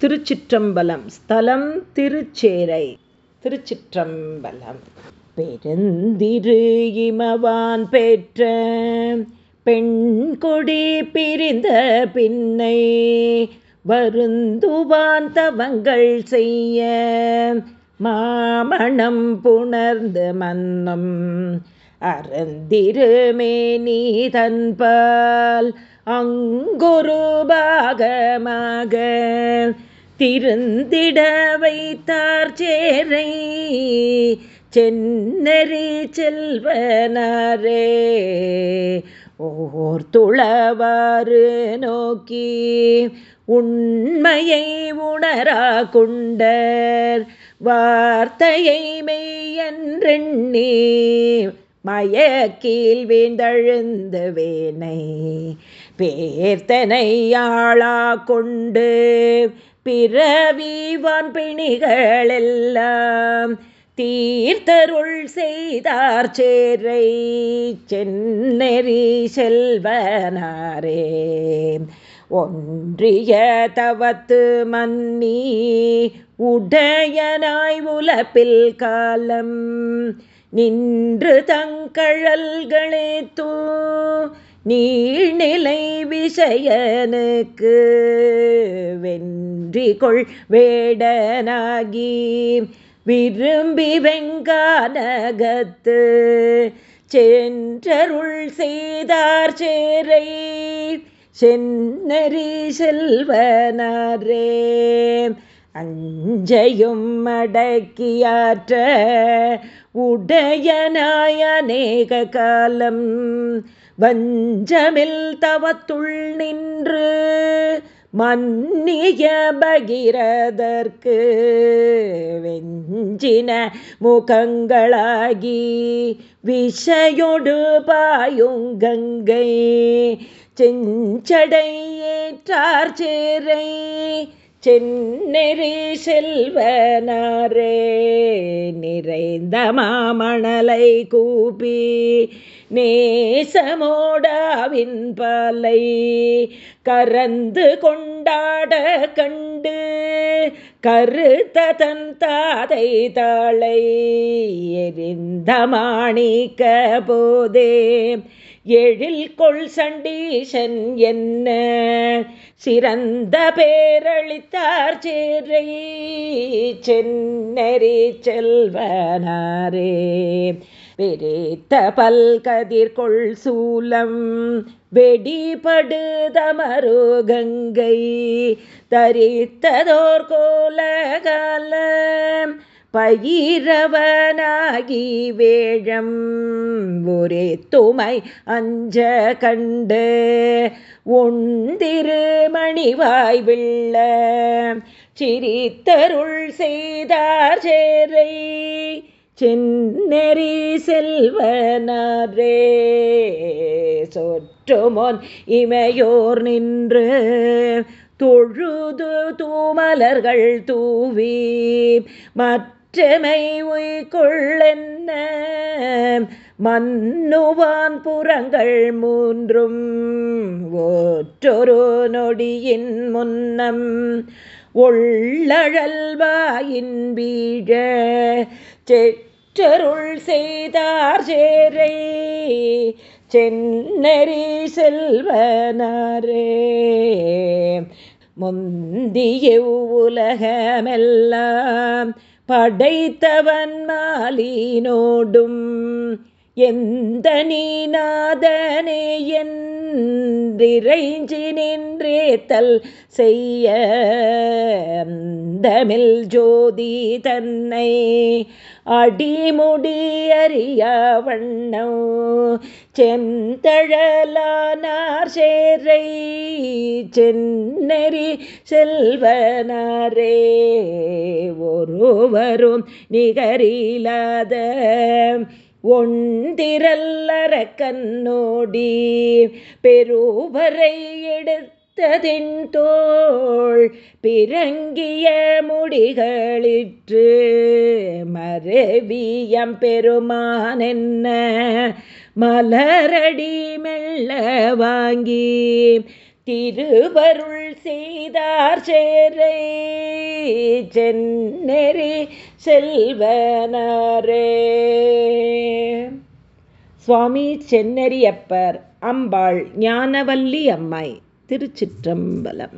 திருச்சிற்றம்பலம். ஸ்தலம் திருச்சேரை. திருச்சிற்றம்பலம். பெருந்திரு இமவான் பெற்ற பெண் கொடி பிரிந்த பின்னை வருந்துவான் தவங்கள் செய்ய மாமணம் புணர்ந்து மன்னம் அறந்திருமேனி தன்பால் அங்கொரு பாகமாக திருந்திட வைத்தார் சேரை. சென்னறி செல்வனாரே ஓர் துளவாறு நோக்கி உண்மையை உணரா கொண்டர். வார்த்தையை மெய்யன்றெண்ணே மயக்கீழ் வீழ்ந்தழுந்து வேனை பேர்த்தனையாளா கொண்டு பிறவிவான் பிணிகளெல்லாம் தீர்த்தருள் செய்தார் சேரை சென்னெறி செல்வனாரே. ஒன்றிய தவத்து மன்னி உடையனாய் உலப்பில் காலம் நின்று தங்கழல்களே தூ நீழ்நிலை விஷயனுக்கு வென்றி கொள் வேடனாகி விரும்பி வெங்கானகத்து சென்றருள் செய்தார் சேரை சென்னறி செல்வனாரே. அஞ்சையும் அடக்கியாற்ற உடையனாய அநேக காலம். வஞ்சமில் தவத்துள் நின்று மன்னிய பகிரதற்கு வெஞ்சின முகங்களாகி விஷயொடு பாயுங்கங்கை செஞ்சடை ஏற்றார் சேரை சென்னெறி செல்வனாரே நிறைந்த மாமணலை கூபி நேசமோடாவின் பாலை கரந்து கொண்டாட கண்டு கருத்த தன் தாதை தாளை எரிந்த மாணிக்க போதே. எழில் கொள் சண்டீசன் என்ன சிறந்த பேரளித்தார் சேரை சென்னறி செல்வனாரே. வெறித்த பல்கதிர்கொள் சூலம் வெடிபடுதமரு கங்கை தரித்ததோர் கோலகாலம் பயிரவனாகி வேழம் ஒரே துமை அஞ்ச கண்டு ஒன்றிரு மணிவாய் விள்ள சிரித்தருள் செய்தார் சேரை சென்னெறி செல்வனாரே சொற்றுமொன் இமையோர் நின்று தொழுது தூமலர்கள் தூவி மற்றமை உய்கொள்ளென்ன மன்னுவான் புறங்கள் மூன்றும் ஒற்றொரு நொடியின் முன்னம் உள்ளழல்வாயின் வீழ செற்றருள் செய்தார் சேரை சென்னறி செல்வனாரே. முந்திய உலகமெல்லாம் படைத்தவன் மாலினோடும் எந்த நீநாதனே என்றிறைஞ்சி நின்றேத்தல் செய்ய அந்தமில் ஜோதி தன்னை அடிமுடியறிய வண்ணம். செந்தழலானார் சேரை சென்னறி செல்வனாரே. ஒருவரும் நிகரிலாத ஒன்றிரல்லற கண்ணோடி பெருவரை எடுத்து எடுத்ததின் தோள் பிறங்கிய முடிகளிற்று. மரவியம் பெருமானென்ன மலரடி மெல்ல வாங்கி திருவருள் செய்தார் சேரை சென்னெறி செல்வனரே. சுவாமி சென்னரியப்பர் அம்பாள் ஞானவல்லி அம்மை. திருச்சிற்றம்பலம்.